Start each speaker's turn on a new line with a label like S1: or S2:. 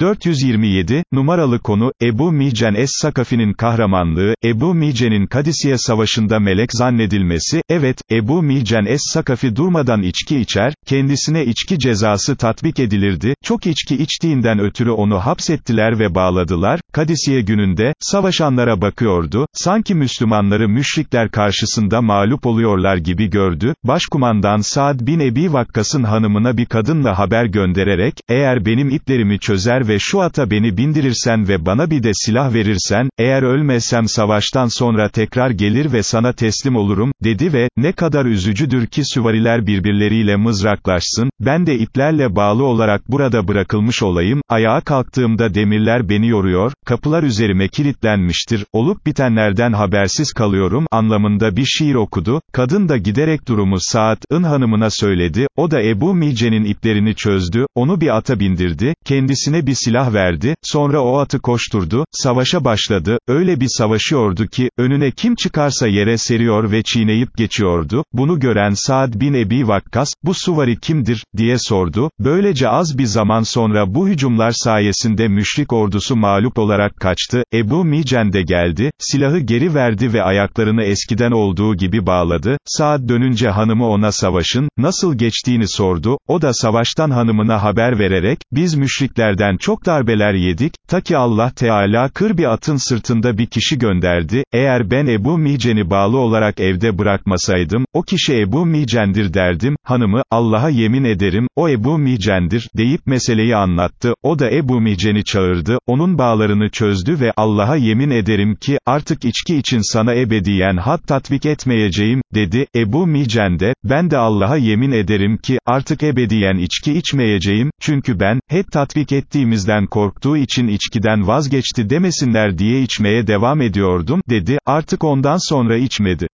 S1: 427, numaralı konu, Ebu Mihcen Es-Sakafi'nin kahramanlığı, Ebu Mihcen'in Kadisiye Savaşı'nda melek zannedilmesi, evet, Ebu Mihcen Es-Sakafi durmadan içki içer, kendisine içki cezası tatbik edilirdi, çok içki içtiğinden ötürü onu hapsettiler ve bağladılar, Kadisiye gününde, savaşanlara bakıyordu, sanki Müslümanları müşrikler karşısında mağlup oluyorlar gibi gördü, başkumandan Saad bin Ebi Vakkas'ın hanımına bir kadınla haber göndererek, eğer benim iplerimi çözer ve şu ata beni bindirirsen ve bana bir de silah verirsen, eğer ölmezsem savaştan sonra tekrar gelir ve sana teslim olurum, dedi ve, ne kadar üzücüdür ki süvariler birbirleriyle mızraklaşsın, ben de iplerle bağlı olarak burada bırakılmış olayım, ayağa kalktığımda demirler beni yoruyor, kapılar üzerime kilitlenmiştir, olup bitenlerden habersiz kalıyorum, anlamında bir şiir okudu, kadın da giderek durumu Saad'ın hanımına söyledi, o da Ebu Mice'nin iplerini çözdü, onu bir ata bindirdi, kendisine bir silah verdi, sonra o atı koşturdu, savaşa başladı, öyle bir savaşıyordu ki, önüne kim çıkarsa yere seriyor ve çiğneyip geçiyordu, bunu gören Saad bin Ebi Vakkas, bu suvari kimdir, diye sordu, böylece az bir zaman sonra bu hücumlar sayesinde müşrik ordusu mağlup olarak kaçtı, Ebu Micen de geldi, silahı geri verdi ve ayaklarını eskiden olduğu gibi bağladı, Saad dönünce hanımı ona savaşın, nasıl geçtiğini sordu, o da savaştan hanımına haber vererek, biz müşriklerden çok darbeler yedik, ta ki Allah Teala kır bir atın sırtında bir kişi gönderdi, eğer ben Ebu Micen'i bağlı olarak evde bırakmasaydım, o kişi Ebu Micen'dir derdim, hanımı, Allah'a yemin ederim, o Ebu Micen'dir, deyip meseleyi anlattı, o da Ebu Micen'i çağırdı, onun bağlarını çözdü ve Allah'a yemin ederim ki, artık içki için sana ebediyen had tatbik etmeyeceğim, dedi, Ebu Micen de, ben de Allah'a yemin ederim ki, artık ebediyen içki içmeyeceğim, çünkü ben, hep tatbik ettiğimizden korktuğu için içkiden vazgeçti demesinler diye içmeye devam ediyordum, dedi, artık ondan sonra içmedi.